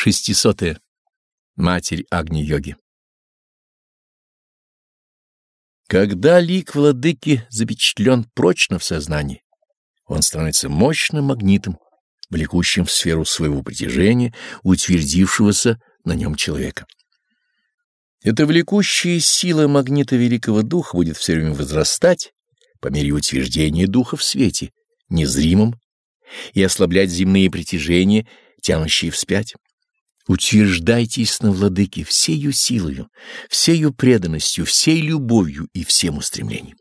Шестисотая. Матерь Агни-йоги. Когда лик владыки запечатлен прочно в сознании, он становится мощным магнитом, влекущим в сферу своего притяжения утвердившегося на нем человека. Эта влекущая сила магнита Великого Духа будет все время возрастать по мере утверждения Духа в свете, незримом, и ослаблять земные притяжения, тянущие вспять. Утверждайтесь на владыке всею силою, всею преданностью, всей любовью и всем устремлением.